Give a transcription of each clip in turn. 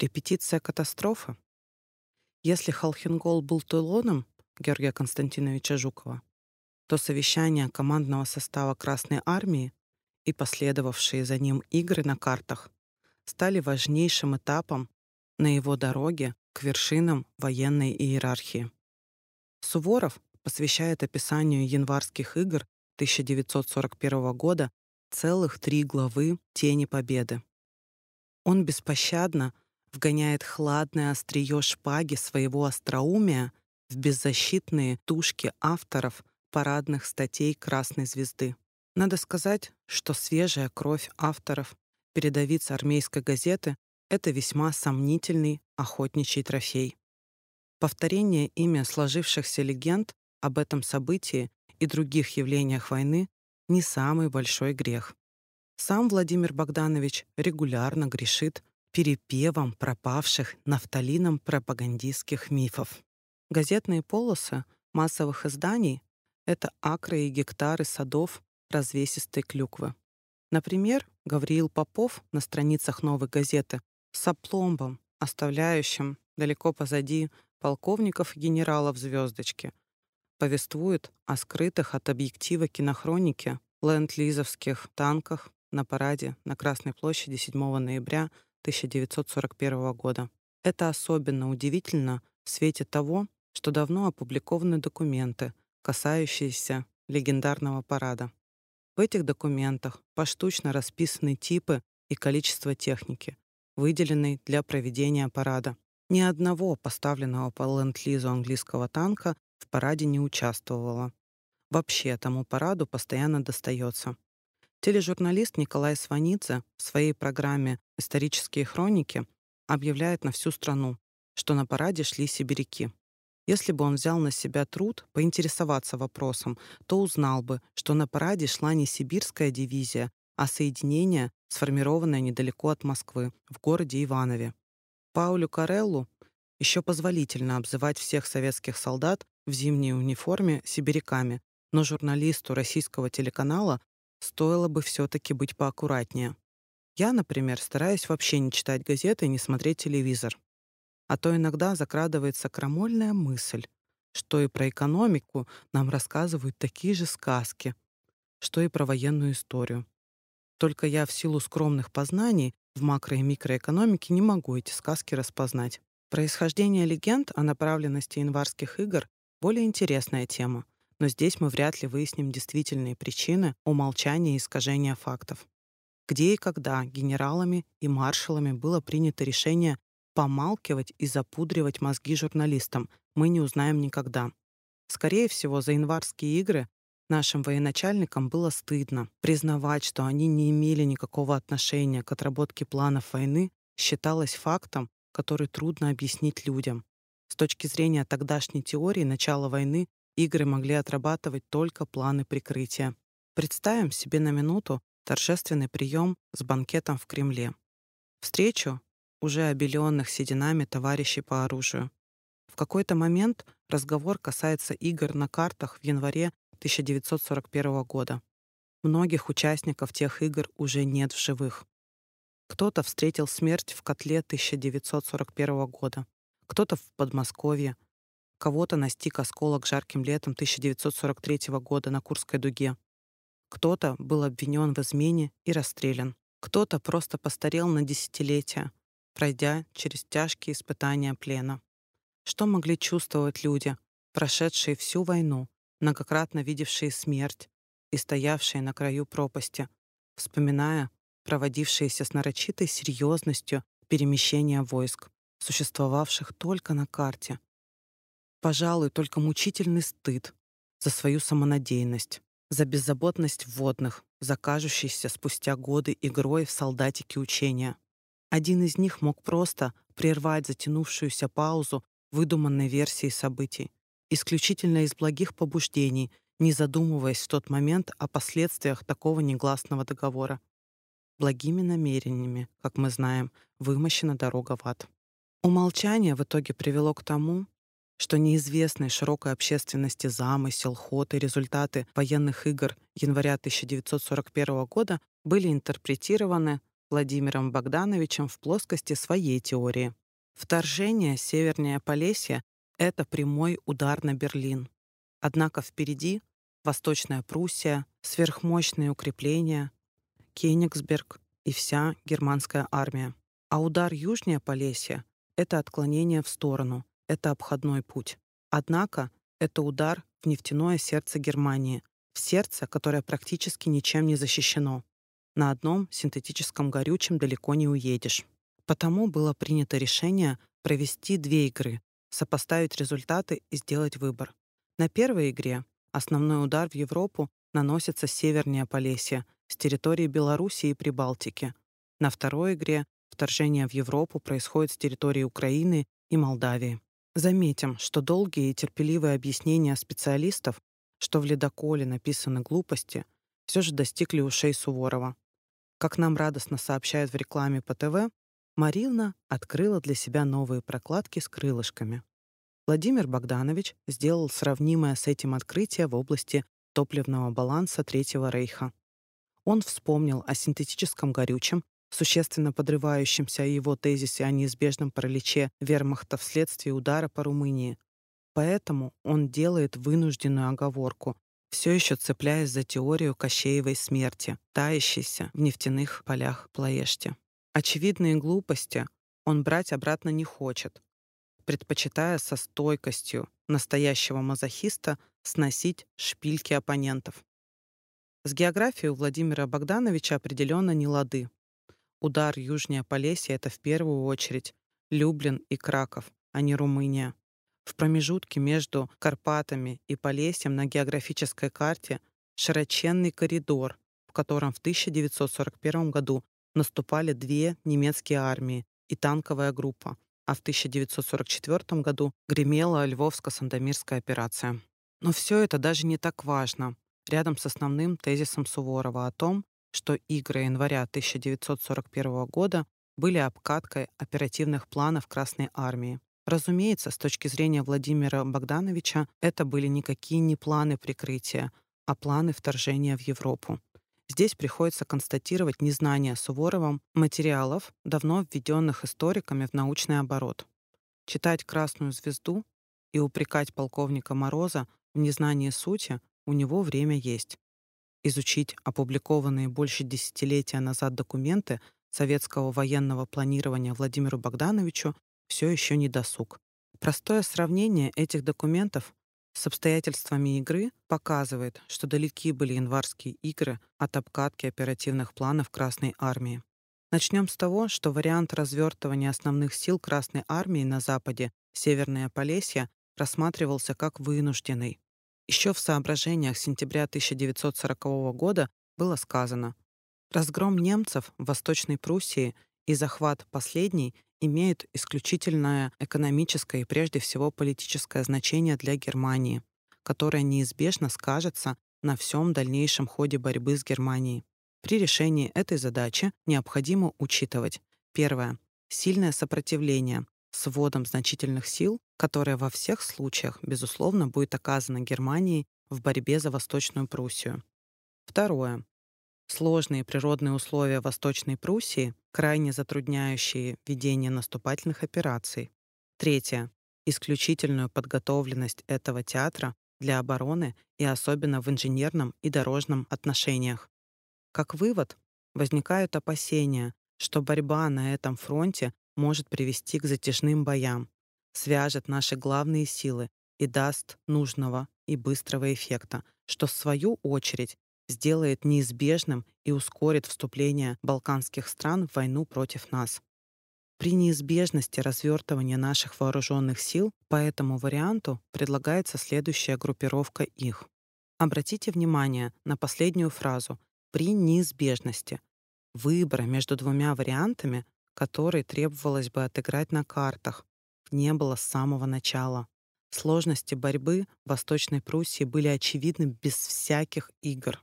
Репетиция катастрофы? Если Халхингол был Тулоном Георгия Константиновича Жукова, то совещание командного состава Красной Армии и последовавшие за ним игры на картах стали важнейшим этапом на его дороге к вершинам военной иерархии. Суворов посвящает описанию январских игр 1941 года целых три главы «Тени Победы». Он беспощадно вгоняет хладное острие шпаги своего остроумия в беззащитные тушки авторов парадных статей «Красной звезды». Надо сказать, что свежая кровь авторов передовиц армейской газеты — это весьма сомнительный охотничий трофей. Повторение ими сложившихся легенд об этом событии и других явлениях войны не самый большой грех. Сам Владимир Богданович регулярно грешит перепевом пропавших нафталином пропагандистских мифов. Газетные полосы массовых изданий — это акры и гектары садов развесистой клюквы. Например, Гавриил Попов на страницах новой газеты с опломбом, оставляющим далеко позади полковников и генералов звездочки, повествует о скрытых от объектива кинохроники ленд-лизовских танках на параде на Красной площади 7 ноября 1941 года. Это особенно удивительно в свете того, что давно опубликованы документы, касающиеся легендарного парада. В этих документах поштучно расписаны типы и количество техники, выделенной для проведения парада. Ни одного поставленного по ленд-лизу английского танка в параде не участвовало. Вообще этому параду постоянно достается. Тележурналист Николай Сванидзе в своей программе «Исторические хроники» объявляет на всю страну, что на параде шли сибиряки. Если бы он взял на себя труд поинтересоваться вопросом, то узнал бы, что на параде шла не сибирская дивизия, а соединение, сформированное недалеко от Москвы, в городе Иванове. Паулю Кареллу еще позволительно обзывать всех советских солдат в зимней униформе сибиряками, но журналисту российского телеканала стоило бы все-таки быть поаккуратнее. Я, например, стараюсь вообще не читать газеты и не смотреть телевизор. А то иногда закрадывается крамольная мысль, что и про экономику нам рассказывают такие же сказки, что и про военную историю. Только я в силу скромных познаний в макро- и микроэкономике не могу эти сказки распознать. Происхождение легенд о направленности январских игр — более интересная тема, но здесь мы вряд ли выясним действительные причины умолчания и искажения фактов. Где и когда генералами и маршалами было принято решение помалкивать и запудривать мозги журналистам, мы не узнаем никогда. Скорее всего, за январские игры нашим военачальникам было стыдно. Признавать, что они не имели никакого отношения к отработке планов войны, считалось фактом, который трудно объяснить людям. С точки зрения тогдашней теории начала войны игры могли отрабатывать только планы прикрытия. Представим себе на минуту торжественный прием с банкетом в Кремле. Встречу уже обеленных сединами товарищей по оружию. В какой-то момент разговор касается игр на картах в январе 1941 года. Многих участников тех игр уже нет в живых. Кто-то встретил смерть в котле 1941 года, кто-то в Подмосковье, кого-то настиг осколок жарким летом 1943 года на Курской дуге. Кто-то был обвинен в измене и расстрелян. Кто-то просто постарел на десятилетия, пройдя через тяжкие испытания плена. Что могли чувствовать люди, прошедшие всю войну, многократно видевшие смерть и стоявшие на краю пропасти, вспоминая проводившиеся с нарочитой серьезностью перемещения войск, существовавших только на карте. Пожалуй, только мучительный стыд за свою самонадеянность, за беззаботность водных, за кажущейся спустя годы игрой в солдатики учения. Один из них мог просто прервать затянувшуюся паузу выдуманной версии событий, исключительно из благих побуждений, не задумываясь в тот момент о последствиях такого негласного договора. Благими намерениями, как мы знаем, вымощена дорога в ад. Умолчание в итоге привело к тому, что неизвестный широкой общественности замысел, ход и результаты военных игр января 1941 года были интерпретированы Владимиром Богдановичем в плоскости своей теории. Вторжение севернее Полесья — это прямой удар на Берлин. Однако впереди Восточная Пруссия, сверхмощные укрепления, Кенигсберг и вся германская армия. А удар южнее Полесья — это отклонение в сторону, это обходной путь. Однако это удар в нефтяное сердце Германии, в сердце, которое практически ничем не защищено. На одном синтетическом горючем далеко не уедешь. Потому было принято решение провести две игры, сопоставить результаты и сделать выбор. На первой игре основной удар в Европу наносится севернее Полесья, с территории Белоруссии и Прибалтики. На второй игре вторжение в Европу происходит с территории Украины и Молдавии. Заметим, что долгие и терпеливые объяснения специалистов, что в ледоколе написаны глупости, все же достигли ушей Суворова. Как нам радостно сообщают в рекламе по ТВ, Марина открыла для себя новые прокладки с крылышками. Владимир Богданович сделал сравнимое с этим открытие в области топливного баланса Третьего Рейха. Он вспомнил о синтетическом горючем, существенно подрывающемся о его тезисе о неизбежном параличе вермахта вследствие удара по Румынии. Поэтому он делает вынужденную оговорку, все еще цепляясь за теорию Кощеевой смерти, таящейся в нефтяных полях Плоешти. Очевидные глупости он брать обратно не хочет, предпочитая со стойкостью настоящего мазохиста сносить шпильки оппонентов. С географией у Владимира Богдановича определенно не лады. Удар южнее Полесья — это в первую очередь Люблин и Краков, а не Румыния. В промежутке между Карпатами и Полесьем на географической карте широченный коридор, в котором в 1941 году наступали две немецкие армии и танковая группа, а в 1944 году гремела Львовско-Сандомирская операция. Но все это даже не так важно рядом с основным тезисом Суворова о том, что игры января 1941 года были обкаткой оперативных планов Красной Армии. Разумеется, с точки зрения Владимира Богдановича, это были никакие не планы прикрытия, а планы вторжения в Европу. Здесь приходится констатировать незнание Суворовым материалов, давно введенных историками в научный оборот. Читать «Красную звезду» и упрекать полковника Мороза в незнании сути у него время есть. Изучить опубликованные больше десятилетия назад документы советского военного планирования Владимиру Богдановичу все еще не досуг. Простое сравнение этих документов с обстоятельствами игры показывает, что далеки были январские игры от обкатки оперативных планов Красной Армии. Начнем с того, что вариант развертывания основных сил Красной Армии на западе, Северное Полесье, рассматривался как вынужденный. Еще в соображениях сентября 1940 года было сказано, разгром немцев в Восточной Пруссии и захват последней имеют исключительное экономическое и прежде всего политическое значение для Германии, которое неизбежно скажется на всем дальнейшем ходе борьбы с Германией. При решении этой задачи необходимо учитывать первое сильное сопротивление с вводом значительных сил которая во всех случаях, безусловно, будет оказана Германии в борьбе за Восточную Пруссию. Второе. Сложные природные условия Восточной Пруссии, крайне затрудняющие ведение наступательных операций. Третье. Исключительную подготовленность этого театра для обороны и особенно в инженерном и дорожном отношениях. Как вывод, возникают опасения, что борьба на этом фронте может привести к затяжным боям, свяжет наши главные силы и даст нужного и быстрого эффекта, что в свою очередь сделает неизбежным и ускорит вступление балканских стран в войну против нас. При неизбежности развертывания наших вооруженных сил по этому варианту предлагается следующая группировка их. Обратите внимание на последнюю фразу «при неизбежности». Выбора между двумя вариантами, которые требовалось бы отыграть на картах, не было с самого начала. Сложности борьбы в Восточной Пруссии были очевидны без всяких игр.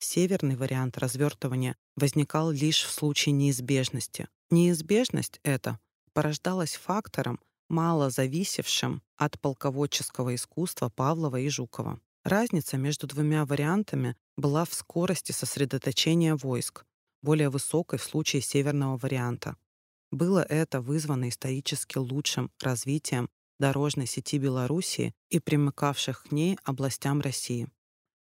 Северный вариант развертывания возникал лишь в случае неизбежности. Неизбежность эта порождалась фактором, мало зависевшим от полководческого искусства Павлова и Жукова. Разница между двумя вариантами была в скорости сосредоточения войск. более высокой в случае северного варианта. Было это вызвано исторически лучшим развитием дорожной сети Белоруссии и примыкавших к ней областям России.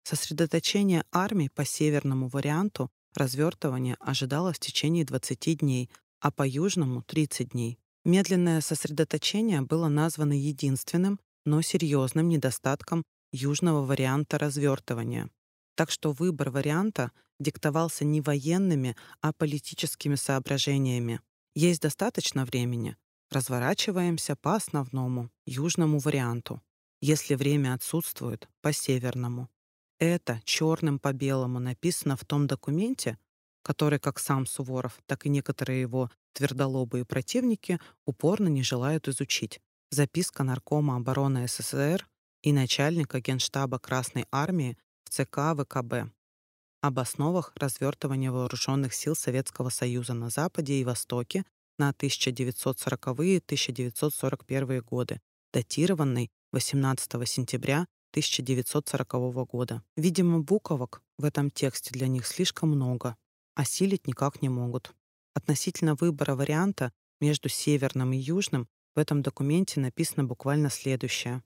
Сосредоточение армий по северному варианту развертывания ожидалось в течение 20 дней, а по южному — 30 дней. Медленное сосредоточение было названо единственным, но серьезным недостатком южного варианта развертывания. Так что выбор варианта диктовался не военными, а политическими соображениями. Есть достаточно времени. Разворачиваемся по основному, южному варианту. Если время отсутствует, по северному. Это черным по белому написано в том документе, который как сам Суворов, так и некоторые его твердолобые противники упорно не желают изучить. Записка Наркома обороны СССР и начальника Генштаба Красной Армии в ЦК ВКБ об основах развертывания вооруженных сил Советского Союза на Западе и Востоке на 1940-1941 годы, датированный 18 сентября 1940 года. Видимо, буковок в этом тексте для них слишком много, осилить никак не могут. Относительно выбора варианта между северным и южным в этом документе написано буквально следующее.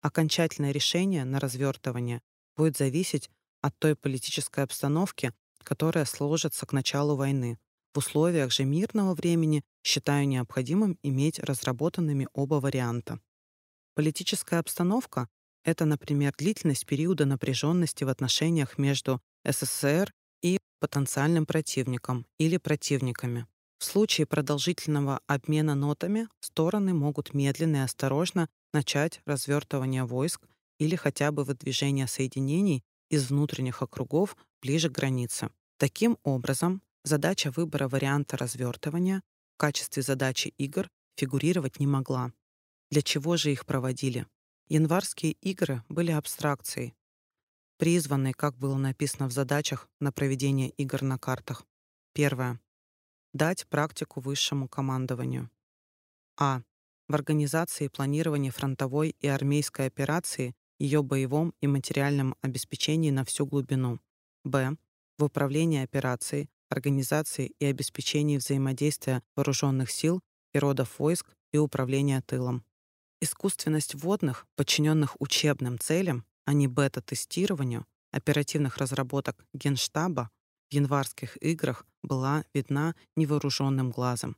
Окончательное решение на развертывание будет зависеть от той политической обстановки, которая сложится к началу войны. В условиях же мирного времени считаю необходимым иметь разработанными оба варианта. Политическая обстановка — это, например, длительность периода напряженности в отношениях между СССР и потенциальным противником или противниками. В случае продолжительного обмена нотами стороны могут медленно и осторожно начать развертывание войск или хотя бы выдвижение соединений из внутренних округов ближе к границе. Таким образом, задача выбора варианта развертывания в качестве задачи игр фигурировать не могла. Для чего же их проводили? Январские игры были абстракцией, призванной, как было написано в задачах на проведение игр на картах. Первое. Дать практику высшему командованию. А. В организации и планировании фронтовой и армейской операции ее боевом и материальном обеспечении на всю глубину. Б. В управлении операцией, организации и обеспечении взаимодействия вооруженных сил и родов войск и управления тылом. Искусственность вводных, подчиненных учебным целям, а не бета-тестированию, оперативных разработок Генштаба в январских играх была видна невооруженным глазом.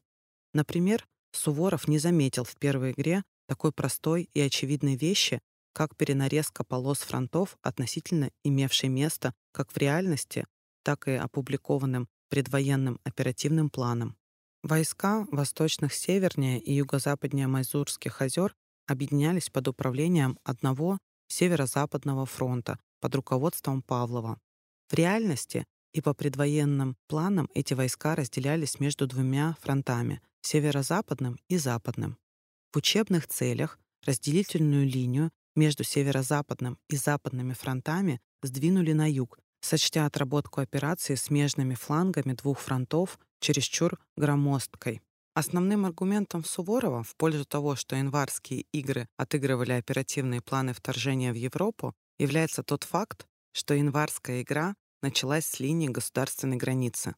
Например, Суворов не заметил в первой игре такой простой и очевидной вещи, как перенарезка полос фронтов относительно имевшей место как в реальности, так и опубликованным предвоенным оперативным планом. Войска восточных севернее и юго-западнее Майзурских озер объединялись под управлением одного северо-западного фронта под руководством Павлова. В реальности и по предвоенным планам эти войска разделялись между двумя фронтами — северо-западным и западным. В учебных целях разделительную линию между северо-западным и западными фронтами сдвинули на юг, сочтя отработку операции смежными флангами двух фронтов чересчур громоздкой. Основным аргументом Суворова в пользу того, что январские игры отыгрывали оперативные планы вторжения в Европу, является тот факт, что январская игра началась с линии государственной границы.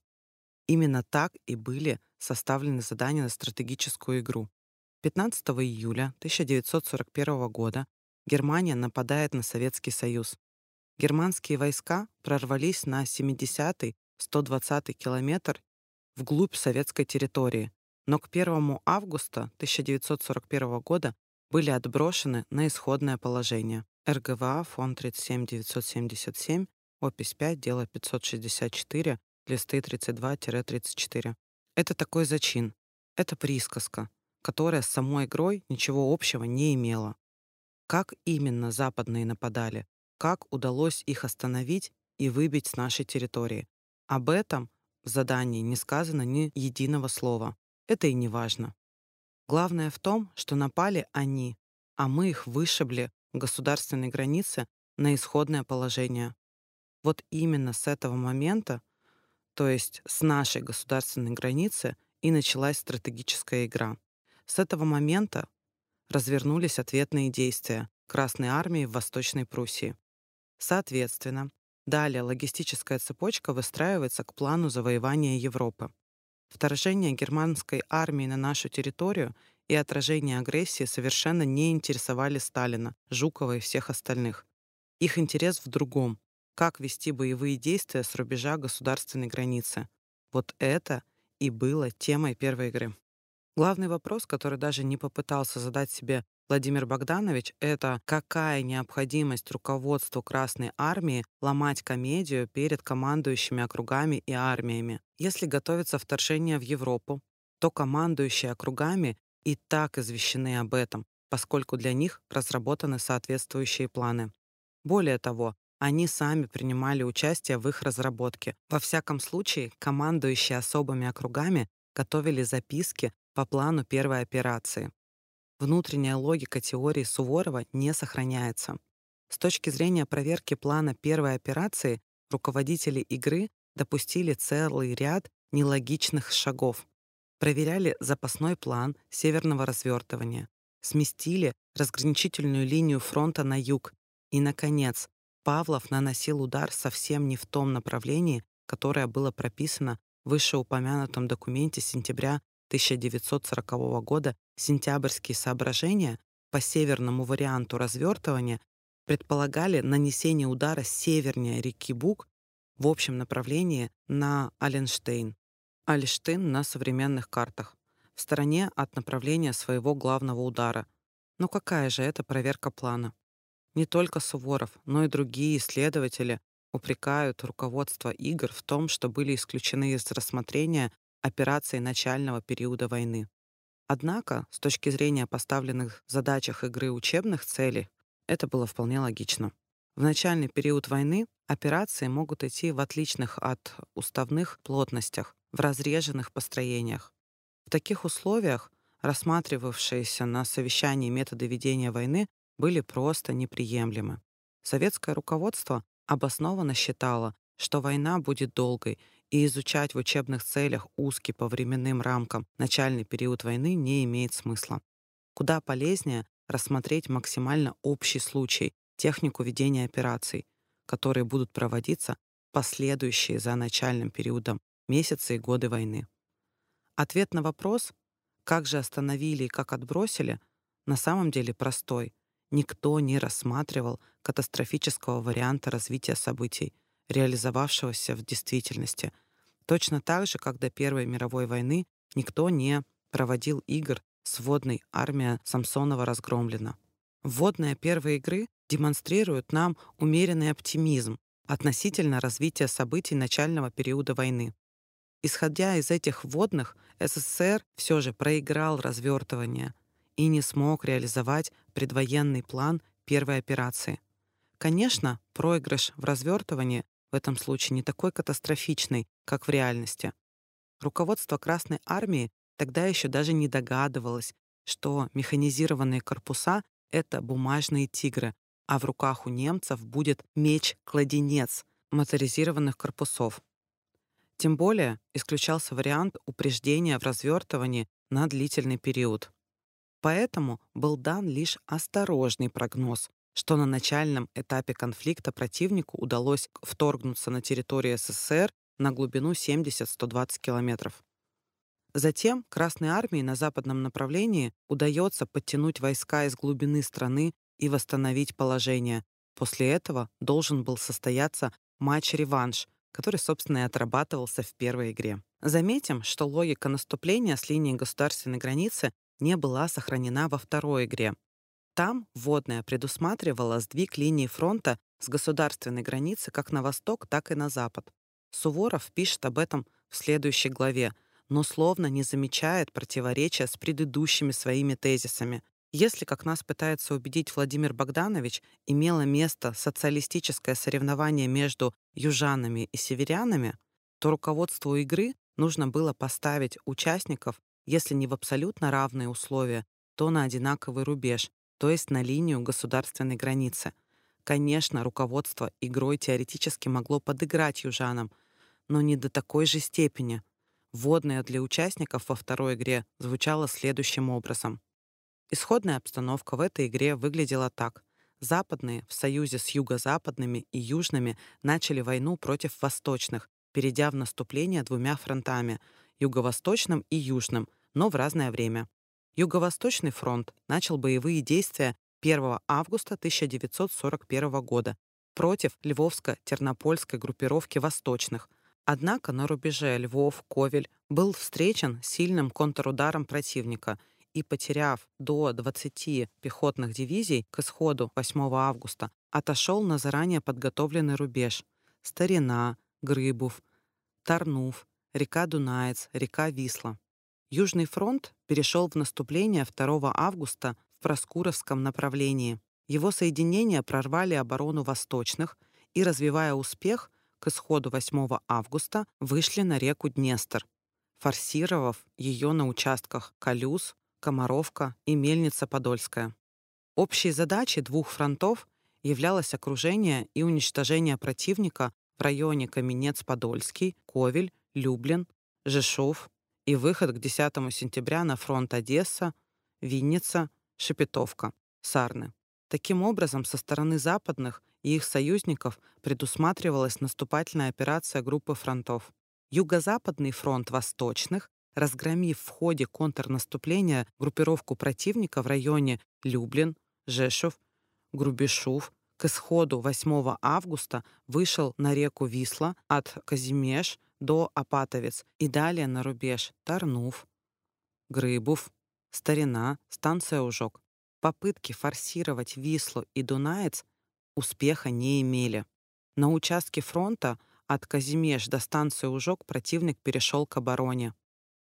Именно так и были составлены задания на стратегическую игру. 15 июля 1941 года Германия нападает на Советский Союз. Германские войска прорвались на 70-120 километр вглубь советской территории, но к 1 августа 1941 года были отброшены на исходное положение. РГВА, фонд 37977, опись 5, дело 564, листы 32-34. Это такой зачин. Это присказка, которая с самой игрой ничего общего не имела. Как именно западные нападали, как удалось их остановить и выбить с нашей территории. Об этом в задании не сказано ни единого слова. Это и не важно. Главное в том, что напали они, а мы их вышибли государственной границе на исходное положение. Вот именно с этого момента, то есть с нашей государственной границы, и началась стратегическая игра. С этого момента развернулись ответные действия Красной армии в Восточной Пруссии. Соответственно, Далее логистическая цепочка выстраивается к плану завоевания Европы. Вторжение германской армии на нашу территорию и отражение агрессии совершенно не интересовали Сталина, Жукова и всех остальных. Их интерес в другом — как вести боевые действия с рубежа государственной границы. Вот это и было темой первой игры. Главный вопрос, который даже не попытался задать себе Владимир Богданович, это какая необходимость руководству Красной Армии ломать комедию перед командующими округами и армиями. Если готовится вторжение в Европу, то командующие округами и так извещены об этом, поскольку для них разработаны соответствующие планы. Более того, они сами принимали участие в их разработке. Во всяком случае, командующие особыми округами готовили записки по плану первой операции внутренняя логика теории Суворова не сохраняется. С точки зрения проверки плана первой операции руководители игры допустили целый ряд нелогичных шагов. Проверяли запасной план северного развертывания, сместили разграничительную линию фронта на юг и, наконец, Павлов наносил удар совсем не в том направлении, которое было прописано в вышеупомянутом документе сентября 1940 года сентябрьские соображения по северному варианту развертывания предполагали нанесение удара севернее реки Буг в общем направлении на Аленштейн. Альштейн на современных картах, в стороне от направления своего главного удара. Но какая же это проверка плана? Не только Суворов, но и другие исследователи упрекают руководство игр в том, что были исключены из рассмотрения операций начального периода войны. Однако, с точки зрения поставленных задачах игры учебных целей, это было вполне логично. В начальный период войны операции могут идти в отличных от уставных плотностях, в разреженных построениях. В таких условиях рассматривавшиеся на совещании методы ведения войны были просто неприемлемы. Советское руководство обоснованно считало, что война будет долгой и изучать в учебных целях узкий по временным рамкам начальный период войны не имеет смысла. Куда полезнее рассмотреть максимально общий случай, технику ведения операций, которые будут проводиться последующие за начальным периодом месяцы и годы войны. Ответ на вопрос, как же остановили и как отбросили, на самом деле простой. Никто не рассматривал катастрофического варианта развития событий — реализовавшегося в действительности. Точно так же, как до Первой мировой войны никто не проводил игр с водной армия Самсонова разгромлена. Вводная первой игры демонстрирует нам умеренный оптимизм относительно развития событий начального периода войны. Исходя из этих вводных, СССР все же проиграл развертывание и не смог реализовать предвоенный план первой операции. Конечно, проигрыш в развертывании в этом случае не такой катастрофичный, как в реальности. Руководство Красной Армии тогда еще даже не догадывалось, что механизированные корпуса — это бумажные тигры, а в руках у немцев будет меч-кладенец моторизированных корпусов. Тем более исключался вариант упреждения в развертывании на длительный период. Поэтому был дан лишь осторожный прогноз, что на начальном этапе конфликта противнику удалось вторгнуться на территорию СССР на глубину 70-120 километров. Затем Красной армии на западном направлении удается подтянуть войска из глубины страны и восстановить положение. После этого должен был состояться матч-реванш, который, собственно, и отрабатывался в первой игре. Заметим, что логика наступления с линии государственной границы не была сохранена во второй игре. Там вводная предусматривала сдвиг линии фронта с государственной границы как на восток, так и на запад. Суворов пишет об этом в следующей главе, но словно не замечает противоречия с предыдущими своими тезисами. Если, как нас пытается убедить Владимир Богданович, имело место социалистическое соревнование между южанами и северянами, то руководству игры нужно было поставить участников, если не в абсолютно равные условия, то на одинаковый рубеж, то есть на линию государственной границы. Конечно, руководство игрой теоретически могло подыграть южанам, но не до такой же степени. Вводная для участников во второй игре звучала следующим образом. Исходная обстановка в этой игре выглядела так. Западные в союзе с юго-западными и южными начали войну против восточных, перейдя в наступление двумя фронтами — юго-восточным и южным, но в разное время. Юго-Восточный фронт начал боевые действия 1 августа 1941 года против Львовско-Тернопольской группировки восточных. Однако на рубеже Львов-Ковель был встречен сильным контрударом противника — и, потеряв до 20 пехотных дивизий к исходу 8 августа, отошел на заранее подготовленный рубеж Старина, Грыбов, Тарнув, река Дунаец, река Висла. Южный фронт перешел в наступление 2 августа в Проскуровском направлении. Его соединения прорвали оборону восточных и, развивая успех, к исходу 8 августа вышли на реку Днестр, форсировав ее на участках Калюз, Комаровка и Мельница Подольская. Общей задачей двух фронтов являлось окружение и уничтожение противника в районе Каменец-Подольский, Ковель, Люблин, Жешов и выход к 10 сентября на фронт Одесса, Винница, Шепетовка, Сарны. Таким образом, со стороны западных и их союзников предусматривалась наступательная операция группы фронтов. Юго-западный фронт восточных разгромив в ходе контрнаступления группировку противника в районе Люблин, Жешов, Грубешов, к исходу 8 августа вышел на реку Висла от Казимеш до Апатовец и далее на рубеж Тарнув, Грыбов, Старина, станция Ужок. Попытки форсировать Вислу и Дунаец успеха не имели. На участке фронта от Казимеш до станции Ужок противник перешел к обороне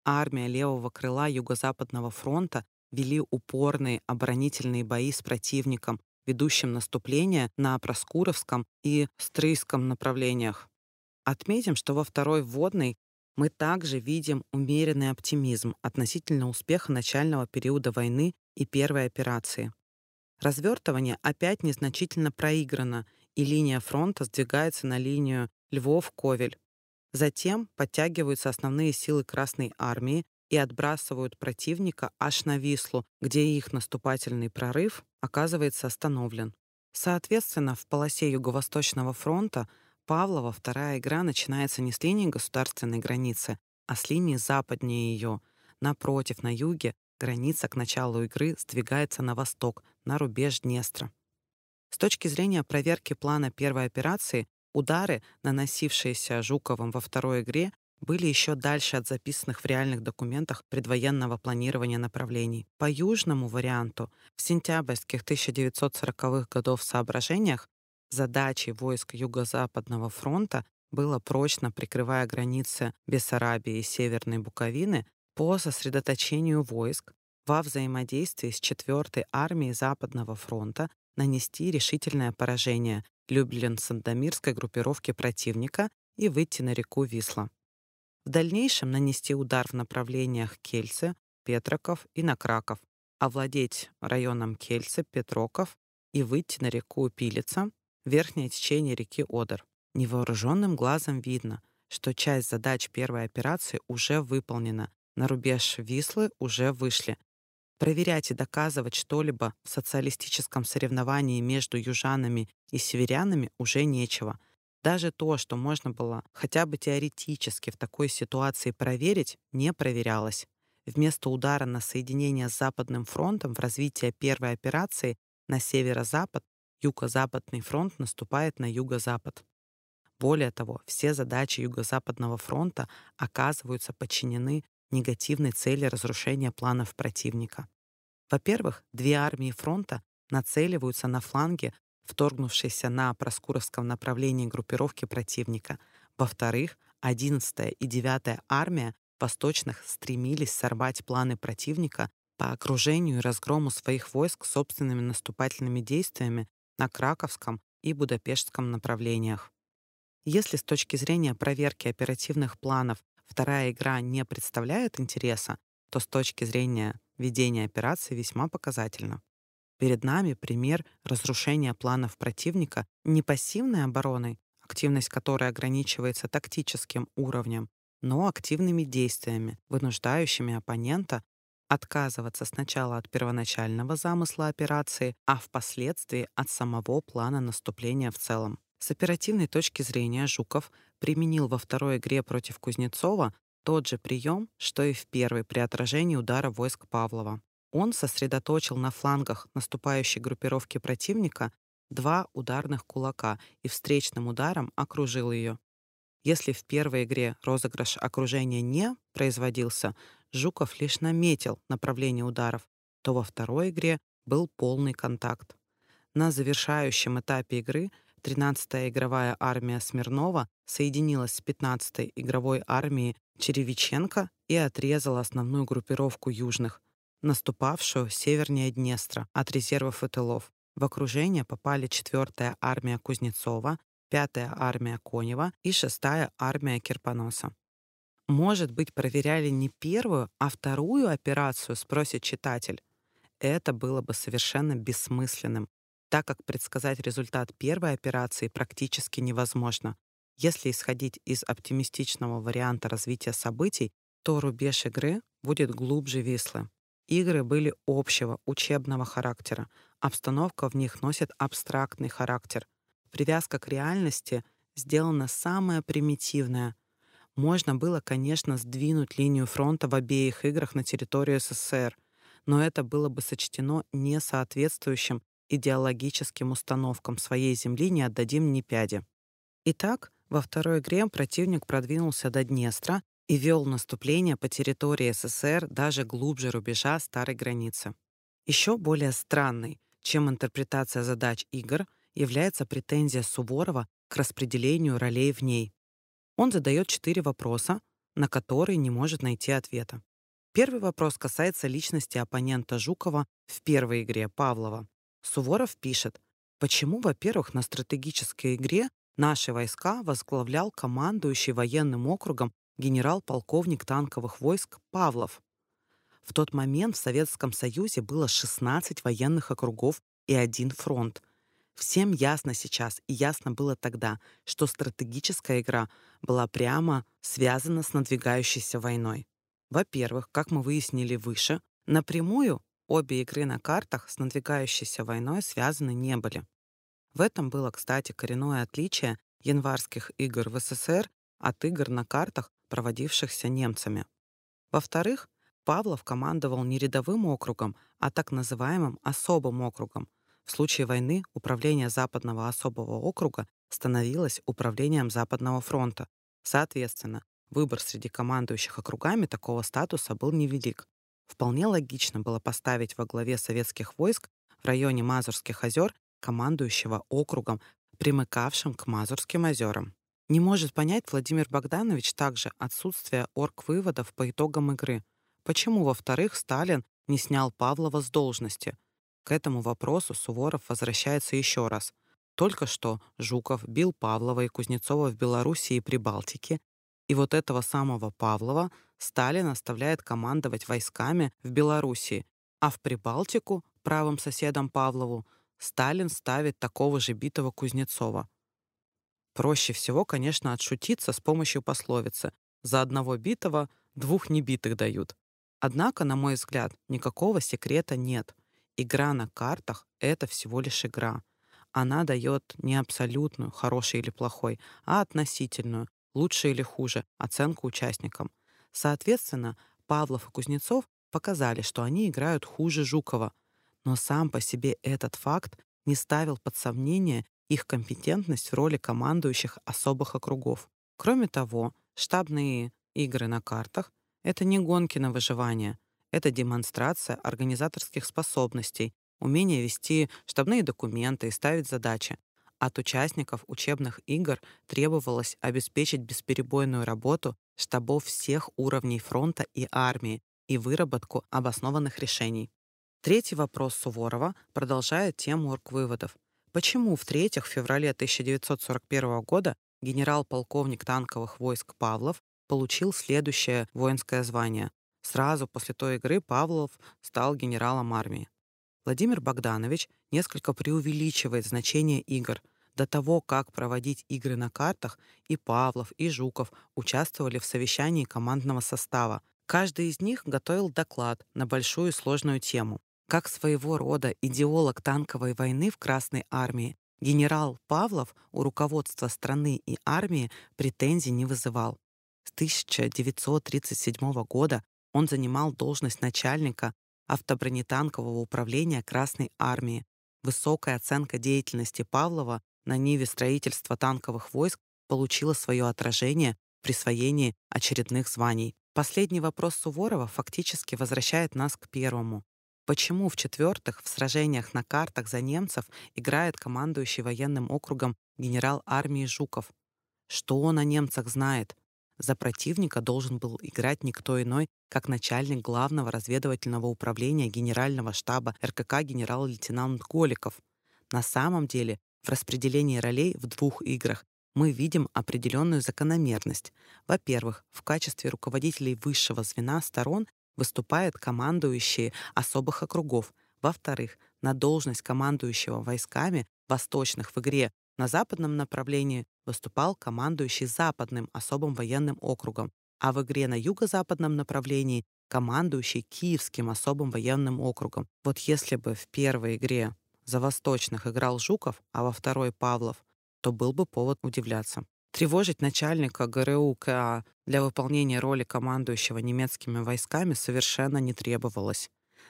армия левого крыла Юго-Западного фронта вели упорные оборонительные бои с противником, ведущим наступление на Проскуровском и Стрийском направлениях. Отметим, что во второй вводной мы также видим умеренный оптимизм относительно успеха начального периода войны и первой операции. Развертывание опять незначительно проиграно, и линия фронта сдвигается на линию Львов-Ковель. Затем подтягиваются основные силы Красной Армии и отбрасывают противника аж на Вислу, где их наступательный прорыв оказывается остановлен. Соответственно, в полосе Юго-Восточного фронта Павлова вторая игра начинается не с линии государственной границы, а с линии западнее ее. Напротив, на юге граница к началу игры сдвигается на восток, на рубеж Днестра. С точки зрения проверки плана первой операции, Удары, наносившиеся Жуковым во второй игре, были еще дальше от записанных в реальных документах предвоенного планирования направлений. По южному варианту, в сентябрьских 1940-х годов соображениях, задачей войск Юго-Западного фронта было прочно прикрывая границы Бессарабии и Северной Буковины по сосредоточению войск во взаимодействии с 4-й армией Западного фронта нанести решительное поражение Люблин-Сандомирской группировки противника и выйти на реку Висла. В дальнейшем нанести удар в направлениях Кельце, Петроков и на Краков, овладеть районом Кельце, Петроков и выйти на реку Пилица, верхнее течение реки Одер. Невооруженным глазом видно, что часть задач первой операции уже выполнена, на рубеж Вислы уже вышли, Проверять и доказывать что-либо в социалистическом соревновании между южанами и северянами уже нечего. Даже то, что можно было хотя бы теоретически в такой ситуации проверить, не проверялось. Вместо удара на соединение с Западным фронтом в развитии первой операции на северо-запад Юго-Западный фронт наступает на юго-запад. Более того, все задачи Юго-Западного фронта оказываются подчинены негативной цели разрушения планов противника. Во-первых, две армии фронта нацеливаются на фланге вторгнувшейся на Проскуровском направлении группировки противника. Во-вторых, 11-я и 9-я армия восточных стремились сорвать планы противника по окружению и разгрому своих войск собственными наступательными действиями на Краковском и Будапештском направлениях. Если с точки зрения проверки оперативных планов вторая игра не представляет интереса, то с точки зрения ведения операции весьма показательно. Перед нами пример разрушения планов противника не пассивной обороной, активность которой ограничивается тактическим уровнем, но активными действиями, вынуждающими оппонента отказываться сначала от первоначального замысла операции, а впоследствии от самого плана наступления в целом. С оперативной точки зрения Жуков применил во второй игре против Кузнецова тот же прием, что и в первой при отражении удара войск Павлова. Он сосредоточил на флангах наступающей группировки противника два ударных кулака и встречным ударом окружил ее. Если в первой игре розыгрыш окружения не производился, Жуков лишь наметил направление ударов, то во второй игре был полный контакт. На завершающем этапе игры 13-я игровая армия Смирнова соединилась с 15-й игровой армией Черевиченко и отрезала основную группировку южных, наступавшую севернее Днестра от резервов и тылов. В окружение попали 4-я армия Кузнецова, 5-я армия Конева и 6-я армия Кирпоноса. Может быть, проверяли не первую, а вторую операцию, спросит читатель. Это было бы совершенно бессмысленным, так как предсказать результат первой операции практически невозможно. Если исходить из оптимистичного варианта развития событий, то рубеж игры будет глубже Вислы. Игры были общего, учебного характера. Обстановка в них носит абстрактный характер. Привязка к реальности сделана самая примитивная. Можно было, конечно, сдвинуть линию фронта в обеих играх на территорию СССР, но это было бы сочтено несоответствующим идеологическим установкам своей земли не отдадим ни пяди. Итак, во второй игре противник продвинулся до Днестра и вел наступление по территории СССР даже глубже рубежа старой границы. Еще более странной, чем интерпретация задач игр, является претензия Суворова к распределению ролей в ней. Он задает четыре вопроса, на которые не может найти ответа. Первый вопрос касается личности оппонента Жукова в первой игре Павлова. Суворов пишет, почему, во-первых, на стратегической игре наши войска возглавлял командующий военным округом генерал-полковник танковых войск Павлов. В тот момент в Советском Союзе было 16 военных округов и один фронт. Всем ясно сейчас и ясно было тогда, что стратегическая игра была прямо связана с надвигающейся войной. Во-первых, как мы выяснили выше, напрямую обе игры на картах с надвигающейся войной связаны не были. В этом было, кстати, коренное отличие январских игр в СССР от игр на картах, проводившихся немцами. Во-вторых, Павлов командовал не рядовым округом, а так называемым особым округом. В случае войны управление Западного особого округа становилось управлением Западного фронта. Соответственно, выбор среди командующих округами такого статуса был невелик. Вполне логично было поставить во главе советских войск в районе Мазурских озер командующего округом, примыкавшим к Мазурским озерам. Не может понять Владимир Богданович также отсутствие орг-выводов по итогам игры. Почему, во-вторых, Сталин не снял Павлова с должности? К этому вопросу Суворов возвращается еще раз. Только что Жуков бил Павлова и Кузнецова в Белоруссии и Прибалтике, и вот этого самого Павлова Сталин оставляет командовать войсками в Белоруссии, а в Прибалтику, правым соседом Павлову, Сталин ставит такого же битого Кузнецова. Проще всего, конечно, отшутиться с помощью пословицы «за одного битого двух небитых дают». Однако, на мой взгляд, никакого секрета нет. Игра на картах — это всего лишь игра. Она дает не абсолютную, хороший или плохой, а относительную, лучше или хуже, оценку участникам. Соответственно, Павлов и Кузнецов показали, что они играют хуже Жукова. Но сам по себе этот факт не ставил под сомнение их компетентность в роли командующих особых округов. Кроме того, штабные игры на картах — это не гонки на выживание, это демонстрация организаторских способностей, умение вести штабные документы и ставить задачи. От участников учебных игр требовалось обеспечить бесперебойную работу штабов всех уровней фронта и армии и выработку обоснованных решений. Третий вопрос Суворова продолжает тему орг-выводов. Почему, в-третьих, в феврале 1941 года генерал-полковник танковых войск Павлов получил следующее воинское звание? Сразу после той игры Павлов стал генералом армии. Владимир Богданович несколько преувеличивает значение игр. До того, как проводить игры на картах, и Павлов, и Жуков участвовали в совещании командного состава. Каждый из них готовил доклад на большую сложную тему. Как своего рода идеолог танковой войны в Красной армии, генерал Павлов у руководства страны и армии претензий не вызывал. С 1937 года он занимал должность начальника автобронетанкового управления Красной армии. Высокая оценка деятельности Павлова на ниве строительства танковых войск получила свое отражение в присвоении очередных званий. Последний вопрос Суворова фактически возвращает нас к первому. Почему, в-четвертых, в сражениях на картах за немцев играет командующий военным округом генерал армии Жуков? Что он о немцах знает? За противника должен был играть никто иной, как начальник главного разведывательного управления Генерального штаба РКК генерал-лейтенант Голиков. На самом деле, в распределении ролей в двух играх мы видим определенную закономерность. Во-первых, в качестве руководителей высшего звена сторон выступают командующие особых округов. Во-вторых, на должность командующего войсками восточных в игре на западном направлении выступал командующий западным особым военным округом, а в игре на юго-западном направлении командующий Киевским особым военным округом. Вот если бы в первой игре за восточных играл Жуков, а во второй — Павлов, то был бы повод удивляться. Тревожить начальника ГРУ КА для выполнения роли командующего немецкими войсками совершенно не требовалось.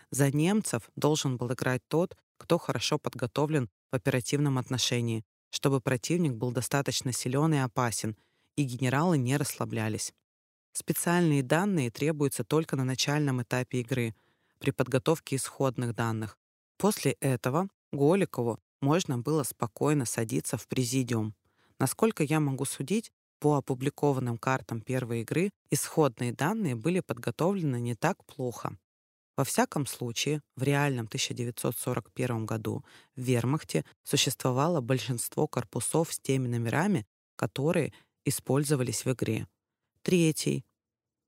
За немцев должен был играть тот, кто хорошо подготовлен в оперативном отношении, чтобы противник был достаточно силен и опасен, и генералы не расслаблялись. Специальные данные требуются только на начальном этапе игры, при подготовке исходных данных. После этого Голикову можно было спокойно садиться в президиум. Насколько я могу судить, по опубликованным картам первой игры исходные данные были подготовлены не так плохо. Во всяком случае, в реальном 1941 году в Вермахте существовало большинство корпусов с теми номерами, которые использовались в игре. Третий,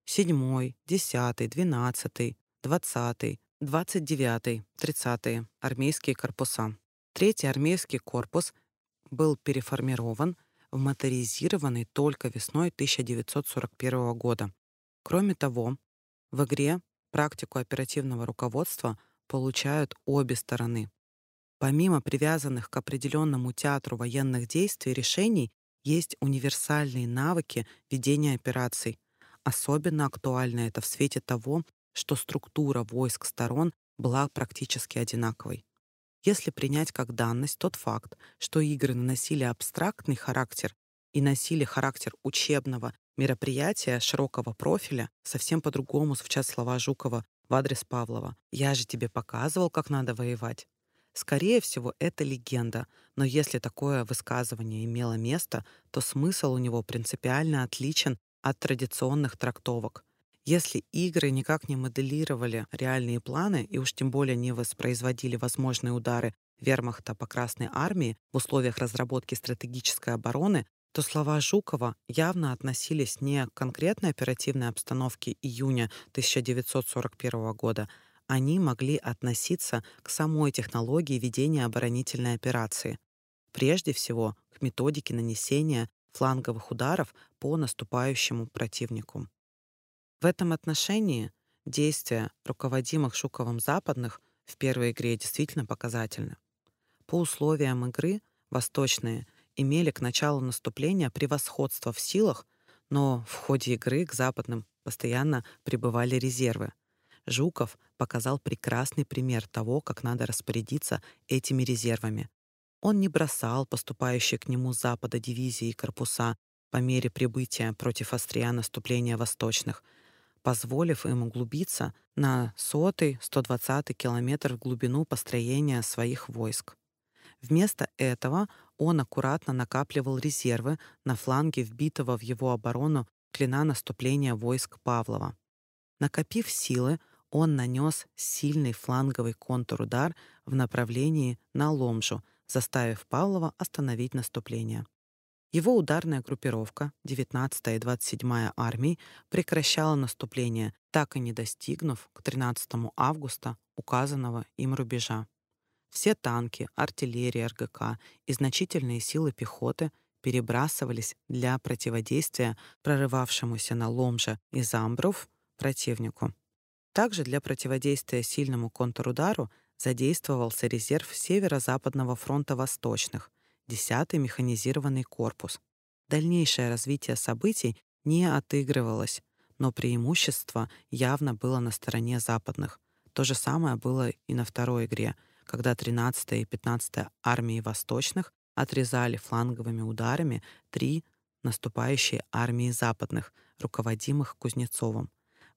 седьмой, десятый, двенадцатый, двадцатый, двадцать девятый, тридцатый армейские корпуса. Третий армейский корпус был переформирован в моторизированный только весной 1941 года. Кроме того, в игре практику оперативного руководства получают обе стороны. Помимо привязанных к определенному театру военных действий решений, есть универсальные навыки ведения операций. Особенно актуально это в свете того, что структура войск сторон была практически одинаковой. Если принять как данность тот факт, что игры наносили абстрактный характер и носили характер учебного мероприятия широкого профиля, совсем по-другому звучат слова Жукова в адрес Павлова. «Я же тебе показывал, как надо воевать». Скорее всего, это легенда, но если такое высказывание имело место, то смысл у него принципиально отличен от традиционных трактовок. Если игры никак не моделировали реальные планы и уж тем более не воспроизводили возможные удары вермахта по Красной армии в условиях разработки стратегической обороны, то слова Жукова явно относились не к конкретной оперативной обстановке июня 1941 года, они могли относиться к самой технологии ведения оборонительной операции. Прежде всего, к методике нанесения фланговых ударов по наступающему противнику. В этом отношении действия руководимых Шуковым западных в первой игре действительно показательны. По условиям игры восточные имели к началу наступления превосходство в силах, но в ходе игры к западным постоянно прибывали резервы. Жуков показал прекрасный пример того, как надо распорядиться этими резервами. Он не бросал поступающие к нему с запада дивизии и корпуса по мере прибытия против Острия наступления восточных — позволив им углубиться на сотый, 120 километр в глубину построения своих войск. Вместо этого он аккуратно накапливал резервы на фланге вбитого в его оборону клина наступления войск Павлова. Накопив силы, он нанес сильный фланговый контрудар в направлении на Ломжу, заставив Павлова остановить наступление. Его ударная группировка, 19-я и 27-я армии, прекращала наступление, так и не достигнув к 13 августа указанного им рубежа. Все танки, артиллерия РГК и значительные силы пехоты перебрасывались для противодействия прорывавшемуся на Ломже и Замбров противнику. Также для противодействия сильному контрудару задействовался резерв Северо-Западного фронта Восточных, 10-й механизированный корпус. Дальнейшее развитие событий не отыгрывалось, но преимущество явно было на стороне западных. То же самое было и на второй игре, когда 13-я и 15-я армии Восточных отрезали фланговыми ударами три наступающие армии западных, руководимых Кузнецовым.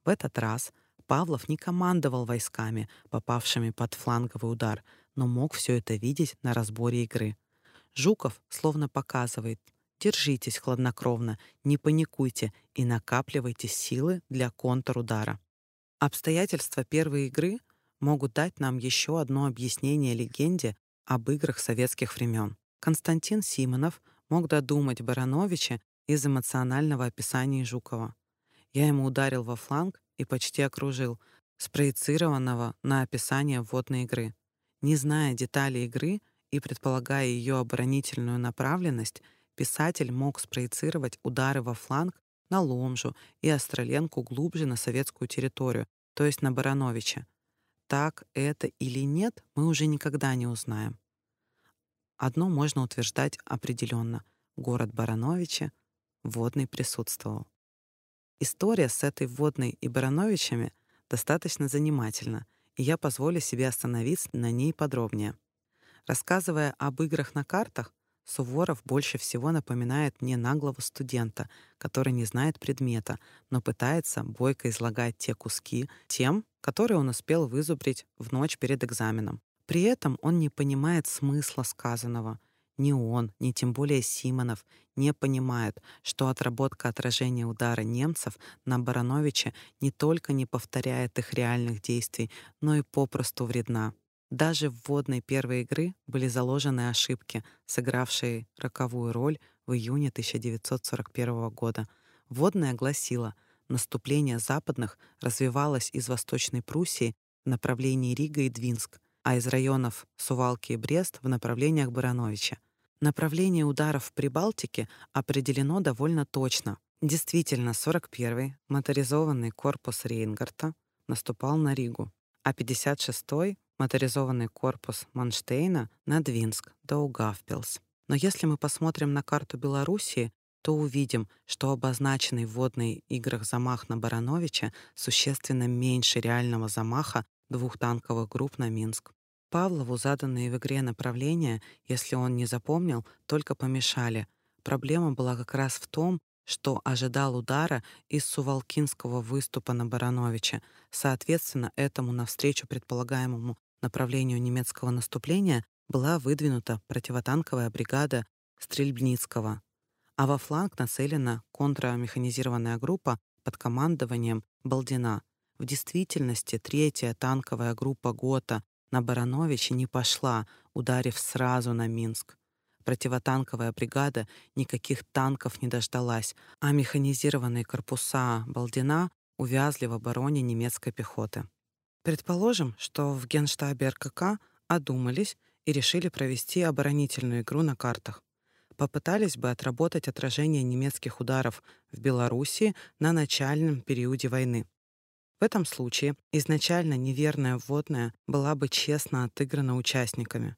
В этот раз Павлов не командовал войсками, попавшими под фланговый удар, но мог все это видеть на разборе игры. Жуков словно показывает Держитесь хладнокровно, не паникуйте и накапливайте силы для контрудара. Обстоятельства первой игры могут дать нам еще одно объяснение легенде об играх советских времен. Константин Симонов мог додумать Барановича из эмоционального описания Жукова. Я ему ударил во фланг и почти окружил, спроецированного на описание вводной игры. Не зная деталей игры и предполагая ее оборонительную направленность, писатель мог спроецировать удары во фланг на Ломжу и Остроленку глубже на советскую территорию, то есть на Барановича. Так это или нет, мы уже никогда не узнаем. Одно можно утверждать определенно: город Барановича водный присутствовал. История с этой водной и Барановичами достаточно занимательна, и я позволю себе остановиться на ней подробнее. Рассказывая об играх на картах, Суворов больше всего напоминает мне наглого студента, который не знает предмета, но пытается бойко излагать те куски тем, которые он успел вызубрить в ночь перед экзаменом. При этом он не понимает смысла сказанного. Ни он, ни тем более Симонов не понимают, что отработка отражения удара немцев на Барановича не только не повторяет их реальных действий, но и попросту вредна. Даже в вводной первой игры были заложены ошибки, сыгравшие роковую роль в июне 1941 года. Вводная гласила, наступление западных развивалось из Восточной Пруссии в направлении Рига и Двинск, а из районов Сувалки и Брест в направлениях Барановича. Направление ударов в Прибалтике определено довольно точно. Действительно, 41-й моторизованный корпус Рейнгарта наступал на Ригу, а 56-й моторизованный корпус Манштейна на Двинск, Даугавпилс. Но если мы посмотрим на карту Белоруссии, то увидим, что обозначенный в водных играх замах на Барановича существенно меньше реального замаха двух танковых групп на Минск. Павлову заданные в игре направления, если он не запомнил, только помешали. Проблема была как раз в том, что ожидал удара из Сувалкинского выступа на Барановича. Соответственно, этому навстречу предполагаемому направлению немецкого наступления была выдвинута противотанковая бригада Стрельбницкого, а во фланг нацелена контрамеханизированная группа под командованием Балдина. В действительности третья танковая группа ГОТА на Барановиче не пошла, ударив сразу на Минск. Противотанковая бригада никаких танков не дождалась, а механизированные корпуса Балдина увязли в обороне немецкой пехоты. Предположим, что в Генштабе РКК одумались и решили провести оборонительную игру на картах. Попытались бы отработать отражение немецких ударов в Белоруссии на начальном периоде войны. В этом случае изначально неверная вводная была бы честно отыграна участниками.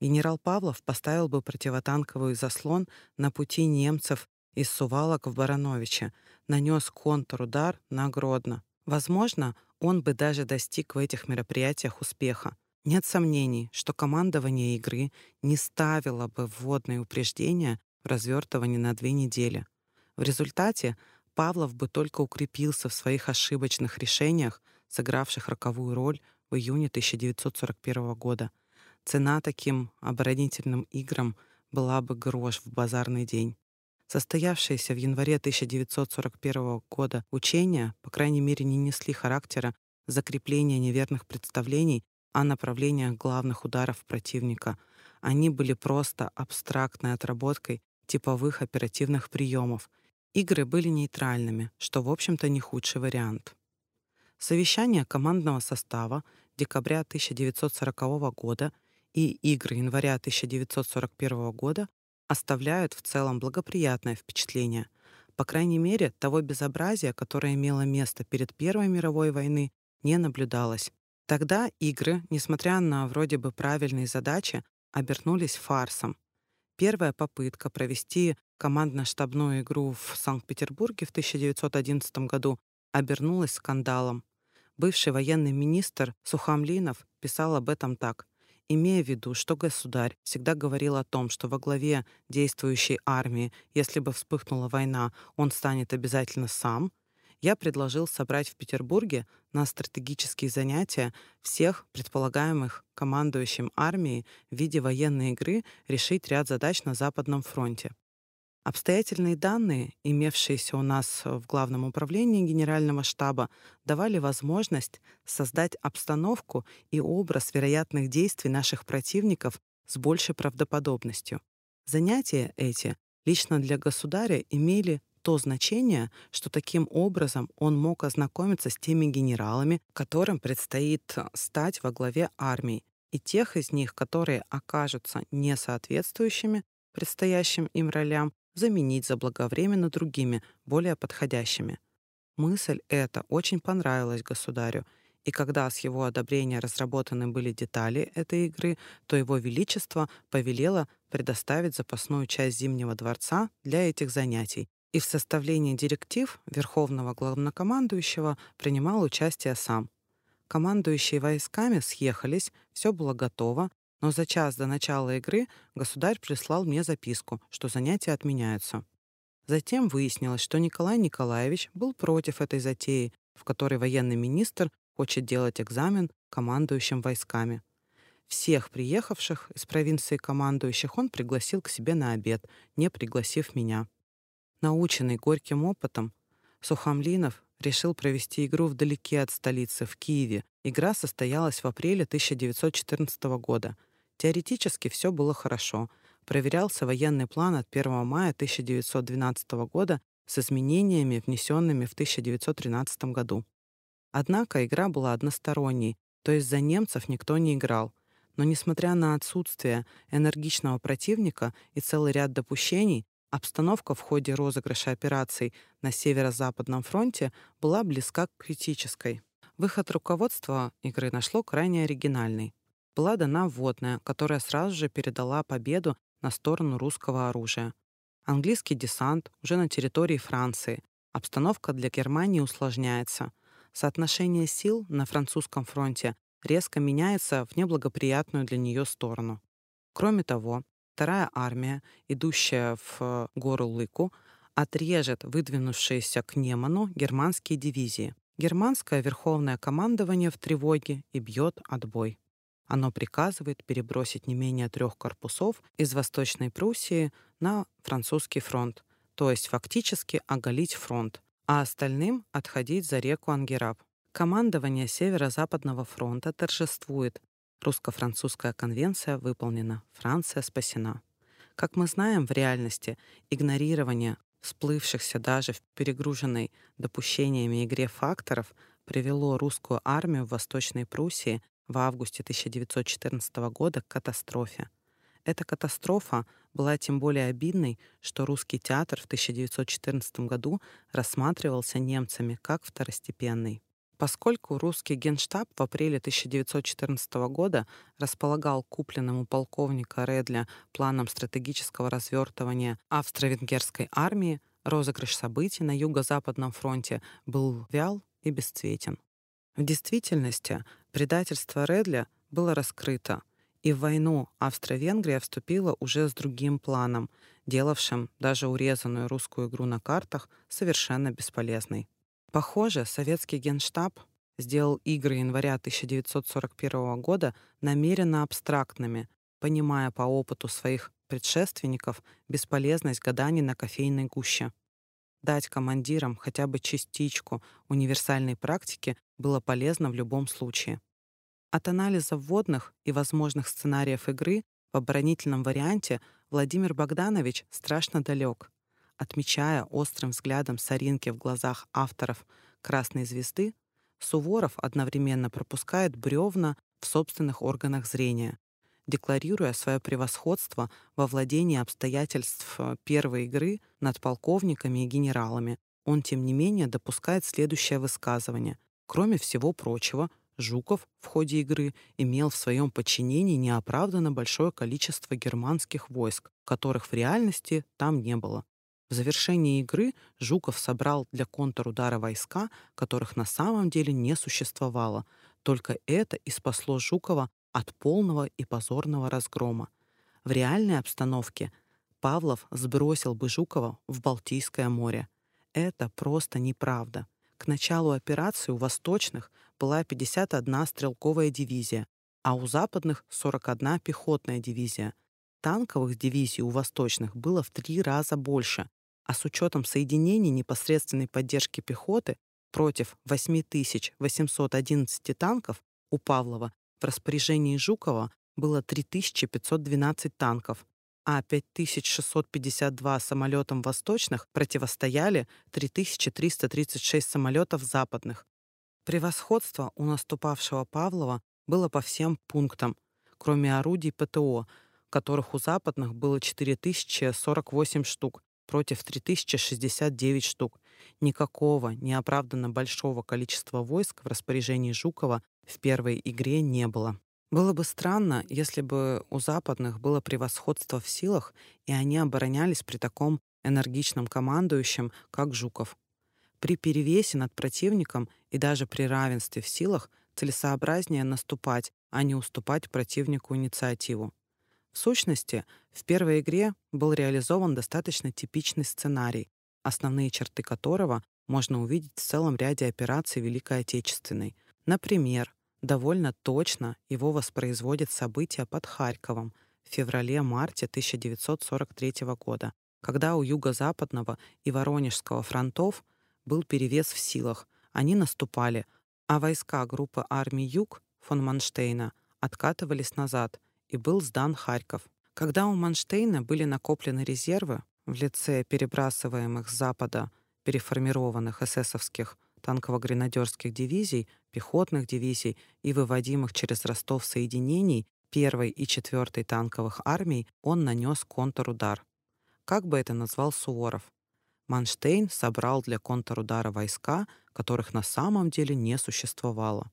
Генерал Павлов поставил бы противотанковый заслон на пути немцев из Сувалок в Барановиче, нанес контрудар на Гродно. Возможно, он бы даже достиг в этих мероприятиях успеха. Нет сомнений, что командование игры не ставило бы вводные упреждения в развертывании на две недели. В результате Павлов бы только укрепился в своих ошибочных решениях, сыгравших роковую роль в июне 1941 года. Цена таким оборонительным играм была бы грош в базарный день. Состоявшиеся в январе 1941 года учения, по крайней мере, не несли характера закрепления неверных представлений о направлениях главных ударов противника. Они были просто абстрактной отработкой типовых оперативных приемов. Игры были нейтральными, что, в общем-то, не худший вариант. Совещание командного состава декабря 1940 года и игры января 1941 года оставляют в целом благоприятное впечатление. По крайней мере, того безобразия, которое имело место перед Первой мировой войной, не наблюдалось. Тогда игры, несмотря на вроде бы правильные задачи, обернулись фарсом. Первая попытка провести командно-штабную игру в Санкт-Петербурге в 1911 году обернулась скандалом. Бывший военный министр Сухомлинов писал об этом так. Имея в виду, что государь всегда говорил о том, что во главе действующей армии, если бы вспыхнула война, он станет обязательно сам, я предложил собрать в Петербурге на стратегические занятия всех предполагаемых командующим армией в виде военной игры решить ряд задач на Западном фронте. Обстоятельные данные, имевшиеся у нас в Главном управлении Генерального штаба, давали возможность создать обстановку и образ вероятных действий наших противников с большей правдоподобностью. Занятия эти лично для государя имели то значение, что таким образом он мог ознакомиться с теми генералами, которым предстоит стать во главе армии, и тех из них, которые окажутся несоответствующими предстоящим им ролям, заменить заблаговременно другими, более подходящими. Мысль эта очень понравилась государю, и когда с его одобрения разработаны были детали этой игры, то его величество повелело предоставить запасную часть Зимнего дворца для этих занятий, и в составлении директив Верховного главнокомандующего принимал участие сам. Командующие войсками съехались, все было готово, но за час до начала игры государь прислал мне записку, что занятия отменяются. Затем выяснилось, что Николай Николаевич был против этой затеи, в которой военный министр хочет делать экзамен командующим войсками. Всех приехавших из провинции командующих он пригласил к себе на обед, не пригласив меня. Наученный горьким опытом, Сухомлинов решил провести игру вдалеке от столицы, в Киеве. Игра состоялась в апреле 1914 года — Теоретически все было хорошо. Проверялся военный план от 1 мая 1912 года с изменениями, внесенными в 1913 году. Однако игра была односторонней, то есть за немцев никто не играл. Но несмотря на отсутствие энергичного противника и целый ряд допущений, обстановка в ходе розыгрыша операций на Северо-Западном фронте была близка к критической. Выход руководства игры нашло крайне оригинальный была дана вводная, которая сразу же передала победу на сторону русского оружия. Английский десант уже на территории Франции. Обстановка для Германии усложняется. Соотношение сил на французском фронте резко меняется в неблагоприятную для нее сторону. Кроме того, вторая армия, идущая в гору Лыку, отрежет выдвинувшиеся к Неману германские дивизии. Германское верховное командование в тревоге и бьет отбой. Оно приказывает перебросить не менее трех корпусов из Восточной Пруссии на французский фронт, то есть фактически оголить фронт, а остальным отходить за реку Ангераб. Командование Северо-Западного фронта торжествует. Русско-французская конвенция выполнена, Франция спасена. Как мы знаем, в реальности игнорирование всплывшихся даже в перегруженной допущениями игре факторов привело русскую армию в Восточной Пруссии в августе 1914 года к катастрофе. Эта катастрофа была тем более обидной, что русский театр в 1914 году рассматривался немцами как второстепенный. Поскольку русский генштаб в апреле 1914 года располагал купленным у полковника Редля планом стратегического развертывания австро-венгерской армии, розыгрыш событий на Юго-Западном фронте был вял и бесцветен. В действительности предательство Редля было раскрыто, и в войну Австро-Венгрия вступила уже с другим планом, делавшим даже урезанную русскую игру на картах совершенно бесполезной. Похоже, советский генштаб сделал игры января 1941 года намеренно абстрактными, понимая по опыту своих предшественников бесполезность гаданий на кофейной гуще. Дать командирам хотя бы частичку универсальной практики было полезно в любом случае. От анализа вводных и возможных сценариев игры в оборонительном варианте Владимир Богданович страшно далек. Отмечая острым взглядом соринки в глазах авторов «Красной звезды», Суворов одновременно пропускает бревна в собственных органах зрения. декларируя свое превосходство во владении обстоятельств э, первой игры над полковниками и генералами, он, тем не менее, допускает следующее высказывание. Кроме всего прочего, Жуков в ходе игры имел в своем подчинении неоправданно большое количество германских войск, которых в реальности там не было. В завершении игры Жуков собрал для контрудара войска, которых на самом деле не существовало. Только это и спасло Жукова от полного и позорного разгрома. В реальной обстановке Павлов сбросил бы Жукова в Балтийское море. Это просто неправда. К началу операции у восточных была 51 стрелковая дивизия, а у западных 41 пехотная дивизия. Танковых дивизий у восточных было в три раза больше, а с учетом соединений непосредственной поддержки пехоты против 8811 танков у Павлова в распоряжении Жукова было 3512 танков, а 5652 самолетам восточных противостояли 3336 самолетов западных. Превосходство у наступавшего Павлова было по всем пунктам, кроме орудий ПТО, которых у западных было 4048 штук против 3069 штук. Никакого неоправданно большого количества войск в распоряжении Жукова в первой игре не было. Было бы странно, если бы у западных было превосходство в силах, и они оборонялись при таком энергичном командующем, как Жуков. При перевесе над противником и даже при равенстве в силах целесообразнее наступать, а не уступать противнику инициативу. В сущности, в первой игре был реализован достаточно типичный сценарий, основные черты которого можно увидеть в целом ряде операций Великой Отечественной. Например, довольно точно его воспроизводят события под Харьковом в феврале-марте 1943 года, когда у юго-западного и Воронежского фронтов был перевес в силах, они наступали, а войска группы армий Юг фон Манштейна откатывались назад, и был сдан Харьков. Когда у Манштейна были накоплены резервы в лице перебрасываемых с запада переформированных эсэсовских танково-гренадерских дивизий, пехотных дивизий и выводимых через Ростов соединений первой и четвертой танковых армий, он нанес контрудар. Как бы это назвал Суворов? Манштейн собрал для контрудара войска, которых на самом деле не существовало.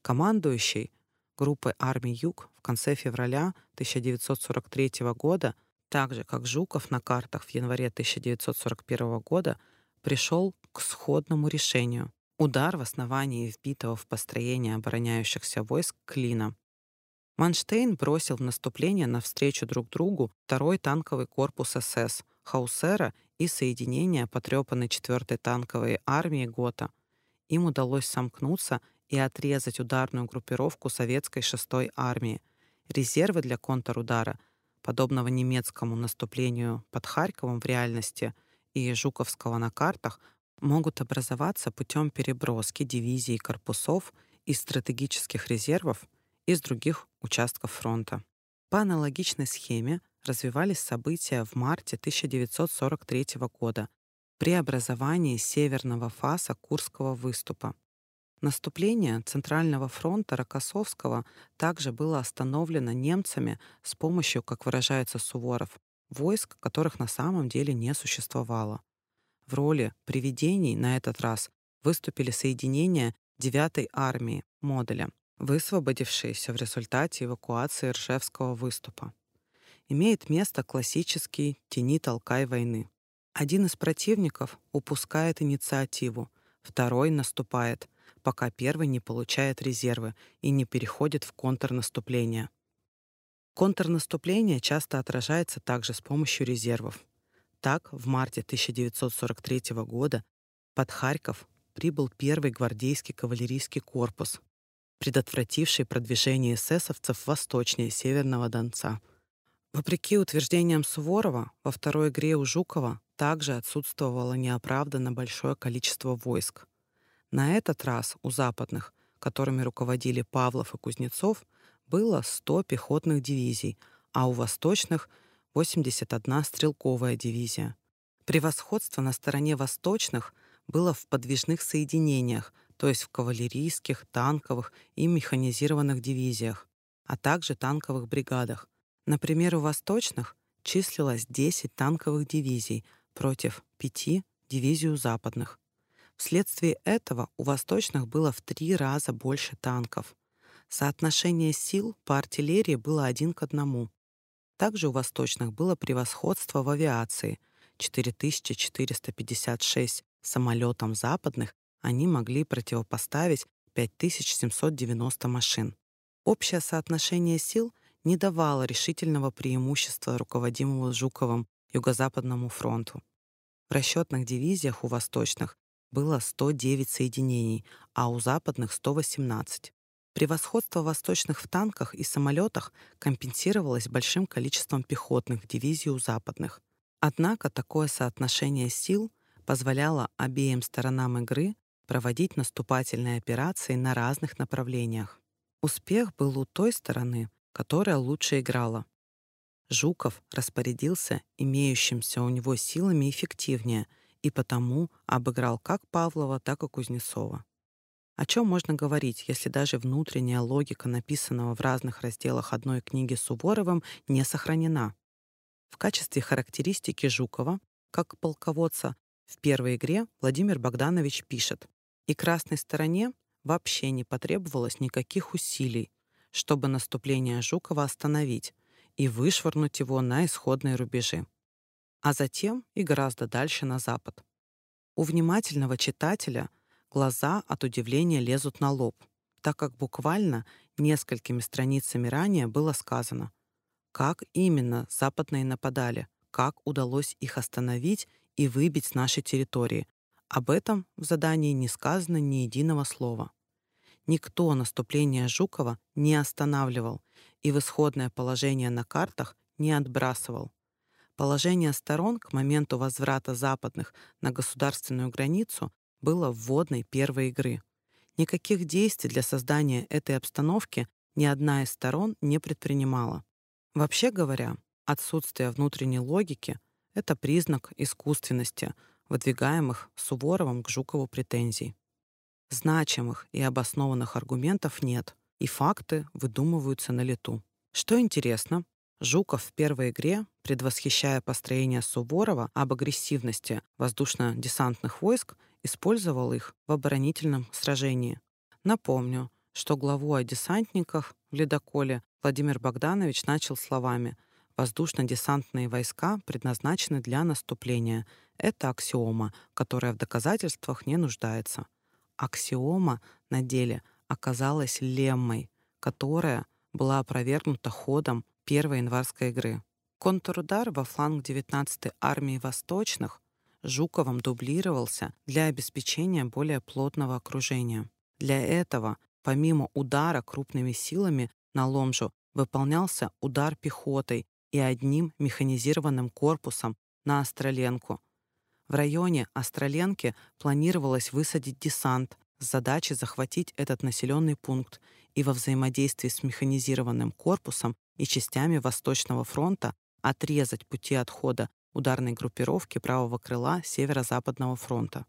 Командующий группой армий Юг в конце февраля 1943 года, так же как Жуков на картах в январе 1941 года, пришел к сходному решению. Удар в основании вбитого в построение обороняющихся войск клина. Манштейн бросил в наступление навстречу друг другу второй танковый корпус СС, Хаусера и соединение потрепанной 4-й танковой армии ГОТА. Им удалось сомкнуться и отрезать ударную группировку советской 6-й армии. Резервы для контрудара, подобного немецкому наступлению под Харьковом в реальности – и Жуковского на картах могут образоваться путем переброски дивизий корпусов из стратегических резервов из других участков фронта. По аналогичной схеме развивались события в марте 1943 года при образовании Северного фаса Курского выступа. Наступление Центрального фронта Рокоссовского также было остановлено немцами с помощью, как выражается Суворов, войск, которых на самом деле не существовало. В роли привидений на этот раз выступили соединения 9-й армии модуля, высвободившиеся в результате эвакуации Ржевского выступа. Имеет место классический «тяни-толкай» войны. Один из противников упускает инициативу, второй наступает, пока первый не получает резервы и не переходит в контрнаступление. Контрнаступление часто отражается также с помощью резервов. Так, в марте 1943 года под Харьков прибыл первый гвардейский кавалерийский корпус, предотвративший продвижение эсэсовцев восточнее Северного Донца. Вопреки утверждениям Суворова, во второй игре у Жукова также отсутствовало неоправданно большое количество войск. На этот раз у западных, которыми руководили Павлов и Кузнецов, было 100 пехотных дивизий, а у восточных — 81 стрелковая дивизия. Превосходство на стороне восточных было в подвижных соединениях, то есть в кавалерийских, танковых и механизированных дивизиях. а также танковых бригадах. Например, у восточных числилось 10 танковых дивизий против 5 дивизий у западных. Вследствие этого у восточных было в три раза больше танков. Соотношение сил по артиллерии было один к одному. Также у восточных было превосходство в авиации. 4456 самолетам западных они могли противопоставить 5790 машин. Общее соотношение сил не давало решительного преимущества руководимому Жуковым Юго-Западному фронту. В расчетных дивизиях у восточных было 109 соединений, а у западных — 118. Превосходство восточных в танках и самолетах компенсировалось большим количеством пехотных дивизий у западных. Однако такое соотношение сил позволяло обеим сторонам игры проводить наступательные операции на разных направлениях. Успех был у той стороны, которая лучше играла. Жуков распорядился имеющимся у него силами эффективнее и потому обыграл как Павлова, так и Кузнецова. О чем можно говорить, если даже внутренняя логика написанного в разных разделах одной книги Суворовым не сохранена? В качестве характеристики Жукова, как полководца, в первой игре Владимир Богданович пишет «И красной стороне вообще не потребовалось никаких усилий, чтобы наступление Жукова остановить и вышвырнуть его на исходные рубежи а затем и гораздо дальше на запад. У внимательного читателя глаза от удивления лезут на лоб, так как буквально несколькими страницами ранее было сказано, как именно западные нападали, как удалось их остановить и выбить с нашей территории. Об этом в задании не сказано ни единого слова. Никто наступление Жукова не останавливал и в исходное положение на картах не отбрасывал. Положение сторон к моменту возврата западных на государственную границу было вводной первой игры. Никаких действий для создания этой обстановки ни одна из сторон не предпринимала. Вообще говоря, отсутствие внутренней логики — это признак искусственности, выдвигаемых Суворовым к Жукову претензий. Значимых и обоснованных аргументов нет, и факты выдумываются на лету. Что интересно, Жуков в первой игре, предвосхищая построение Суворова об агрессивности воздушно-десантных войск, использовал их в оборонительном сражении. Напомню, что главу о десантниках в ледоколе Владимир Богданович начал словами «Воздушно-десантные войска предназначены для наступления. Это аксиома, которая в доказательствах не нуждается». Аксиома на деле оказалась леммой, которая была опровергнута ходом первой январской игры. Контрудар во фланг 19-й армии Восточных Жуковым дублировался для обеспечения более плотного окружения. Для этого, помимо удара крупными силами на Ломжу, выполнялся удар пехотой и одним механизированным корпусом на Остроленку. В районе Остроленки планировалось высадить десант с задачей захватить этот населенный пункт и во взаимодействии с механизированным корпусом и частями Восточного фронта отрезать пути отхода ударной группировки правого крыла Северо-Западного фронта.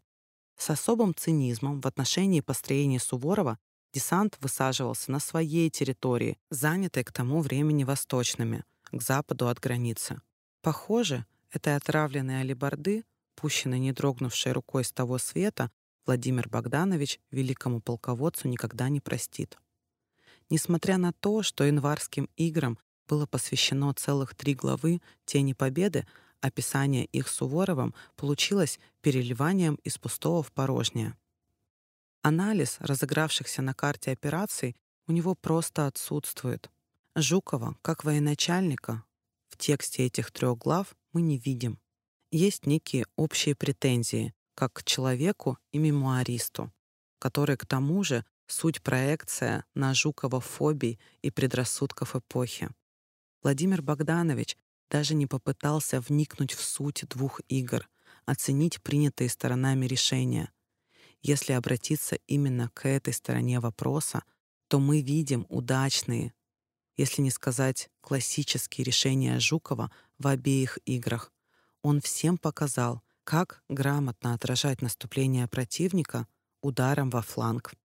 С особым цинизмом в отношении построения Суворова десант высаживался на своей территории, занятой к тому времени восточными, к западу от границы. Похоже, этой отравленной алибарды, пущенной не дрогнувшей рукой с того света, Владимир Богданович великому полководцу никогда не простит. Несмотря на то, что январским играм было посвящено целых три главы «Тени Победы», описание их Суворовым получилось переливанием из пустого в порожнее. Анализ разыгравшихся на карте операций у него просто отсутствует. Жукова, как военачальника, в тексте этих трех глав мы не видим. Есть некие общие претензии, как к человеку и мемуаристу, который к тому же суть проекция на Жукова фобий и предрассудков эпохи. Владимир Богданович даже не попытался вникнуть в суть двух игр, оценить принятые сторонами решения. Если обратиться именно к этой стороне вопроса, то мы видим удачные, если не сказать классические решения Жукова в обеих играх. Он всем показал, как грамотно отражать наступление противника ударом во фланг.